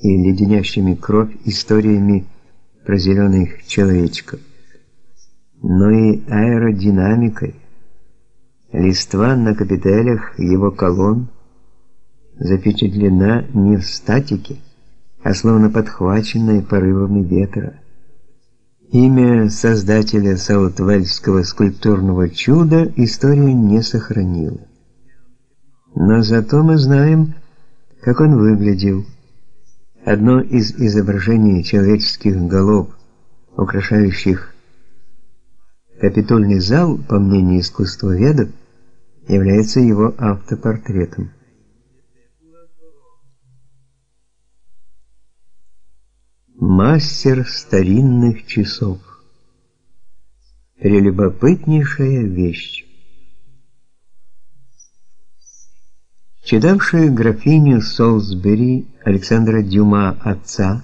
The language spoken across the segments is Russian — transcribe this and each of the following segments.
и леденящими кровь историями про зеленых человечков, но и аэродинамикой. Листва на капителях его колонн запечатлена не в статике, а словно подхваченная порывами ветра. Имя создателя Саутвельского скульптурного чуда история не сохранила. Но зато мы знаем, как он выглядел. Одно из изображений человеческих голов, украшающих Капитольный зал, по мнению искусствоведов, является его автопортретом. Мастер старинных часов. Прелюбопытнейшая вещь. Читавшая графиню Солсбери Александра Дюма отца,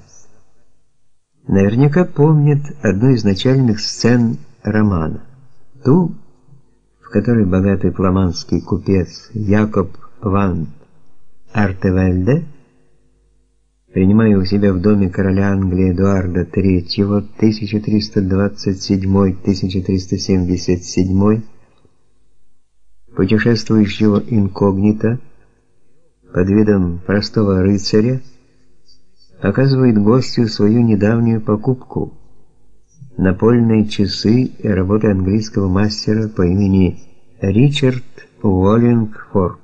наверняка помнит одну из начальных сцен романа. Ту, в которой богатый фламандский купец Якоб ван Артевельде, принимая у себя в доме короля Англии Эдуарда III 1327-1377, путешествующего инкогнито под видом простого рыцаря, оказывает гостю свою недавнюю покупку – напольные часы и работы английского мастера по имени Ричард Уоллингфорд.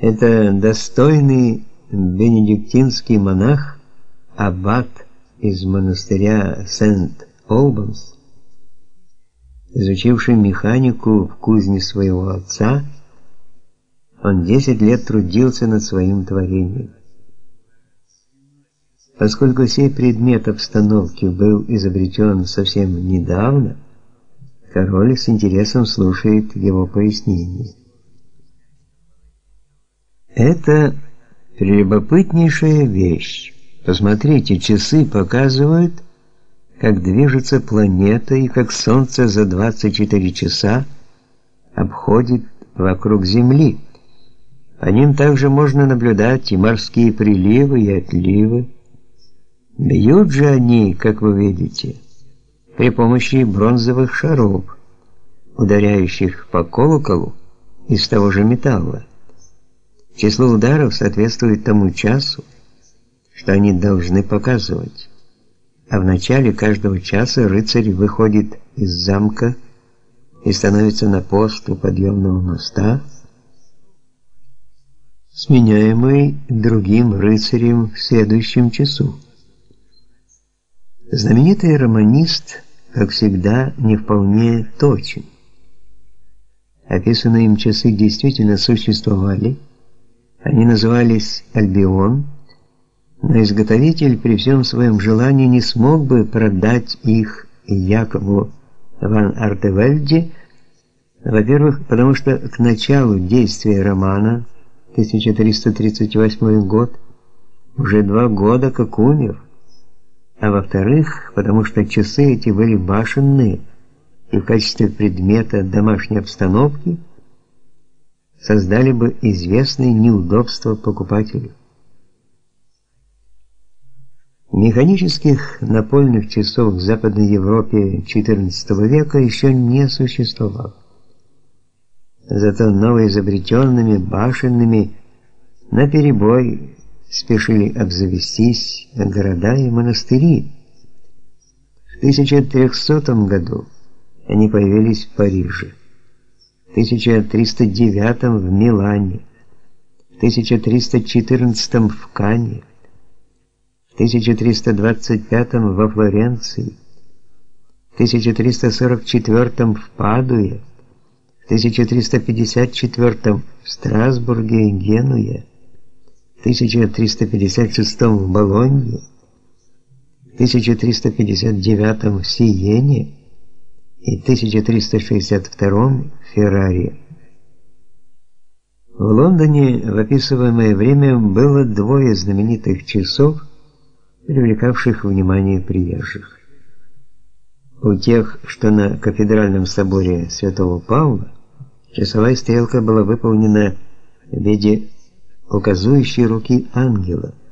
Это достойный бенедиктинский монах, аббат из монастыря Сент-Олбанс, изучивший механику в кузне своего отца, он 10 лет трудился над своим творением. Поскольку сей предмет обстановки был изобретен совсем недавно, король с интересом слушает его пояснения. Это прелюбопытнейшая вещь. Посмотрите, часы показывают, как движется планета и как Солнце за 24 часа обходит вокруг Земли. По ним также можно наблюдать и морские приливы, и отливы, Бьют же они, как вы видите, при помощи бронзовых шаров, ударяющих по колоколу из того же металла. Число ударов соответствует тому часу, что они должны показывать. А в начале каждого часа рыцарь выходит из замка и становится на пост у подъемного моста, сменяемый другим рыцарем в следующем часу. Знаменитый романист, как всегда, не вполне точен. Описанные им часы действительно существовали. Они назывались Альбион, но изготовитель при всем своем желании не смог бы продать их Якову ван Артевельде, во-первых, потому что к началу действия романа 1338 год уже два года как умер а во-вторых, потому что часы эти были башенные и в качестве предмета домашней обстановки создали бы известные неудобства покупателю. Механических напольных часов в Западной Европе XIV века еще не существовало. Зато новоизобретенными башенными наперебой спешили обзавестись города и монастыри. В 1300 году они появились в Париже, в 1309 в Милане, в 1314 в Кане, в 1325 во Флоренции, в 1344 в Падуе, 1354 в Страсбурге и Генуе, 1356 в Болонье, в 1359 в Сиене и 1362 в Ферраре. В Лондоне в описываемое время было двое знаменитых часов, привлекавших внимание приезжих. У тех, что на кафедральном соборе Святого Павла, часовая стрелка была выполнена в виде указующей руки ангела –